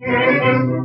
Yeah.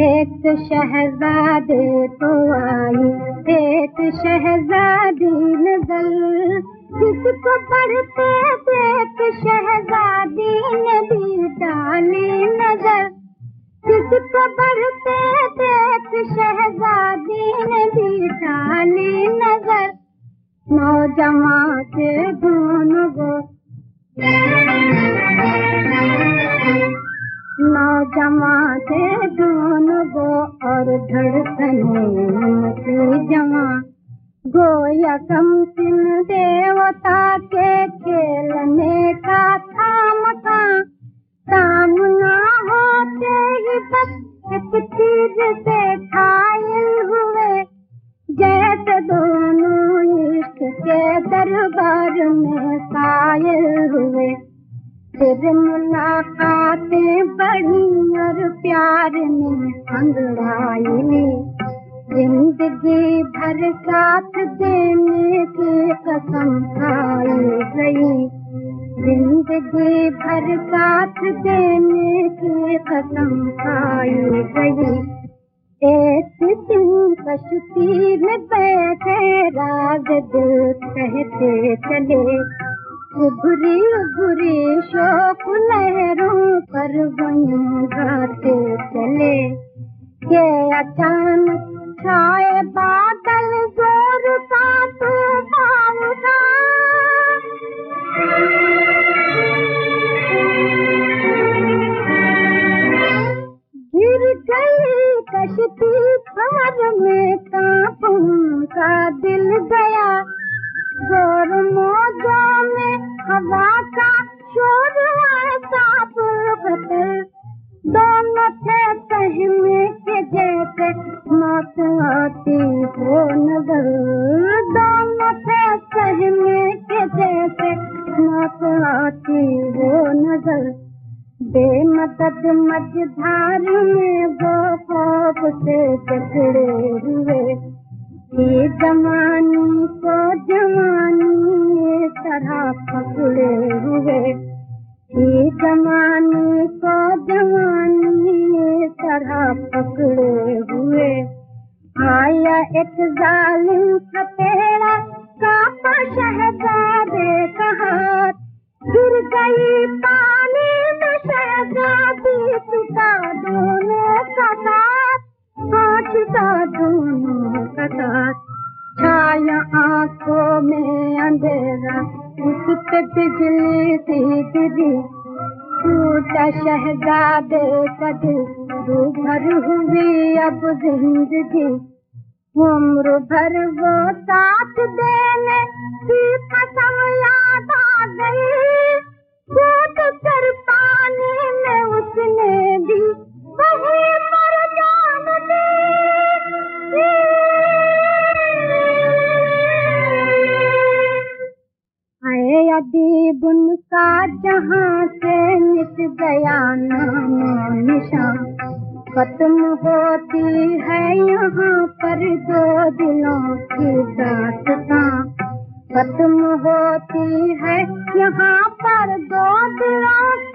एक शहजादे तो आई, एक शहजादी नज़र। जिसको पढ़ते देख शहजादी ने भी डाली नज़र। जिसको पढ़ते देख शहजादी ने भी डाली नज़र। नौजवान के दोनों को नौजवान थे दोनों गो और धड़कने की जमा। गोया कम सिन देवता के खेलने का था मका सामना होते ही बस एक चीज़ से घायल हुए। जैसे दोनों इश्क के दरबार में कायल हुए। फिर मुलाकातें बढ़ी और प्यार ने अंगड़ाई ज़िंदगी भर साथ देने की कसम खाई गई। ज़िंदगी भर साथ देने की कसम खाई गई। एक दिन कश्ती में बैठे राज दिल कहते चले। उभरी उभरी शोक लहरों पर वहीं गाते चले। के अचानक छाए बादल ज़ोर का तूफ़ान गिर गई कश्ती पार में काँप का दिल गया। ज़ोर मौजों में हवा का शोर पुरबदल दोनों थे के जैसे मौत आती हो नज़र। दोनों थे सहमे के जैसे मौत आती हो बेमदद मझधार में वो खौफ से हुए। ये को जवानी ये तरह पकड़े हुए। ये जवानी को जवानी तरह पकड़े हुए। आया एक जालिम सपेड़ा कापा शहजादे का हाथ। गिर गई पानी में शहजादी छुटा दोनों का साथ। हाँ छुटा दोनों का साथ। छाया उस पे बिजली सी गिरी टूटा शहजादे का भर हुई अब ज़िंदगी। उम्र भर वो साथ देने की कसम याद आ गई। अदीब उनका जहाँ से मिट गया नाम निशान खत्म होती है यहाँ पर दो दिलों की दास्तां खत्म होती है यहाँ पर दो दिलों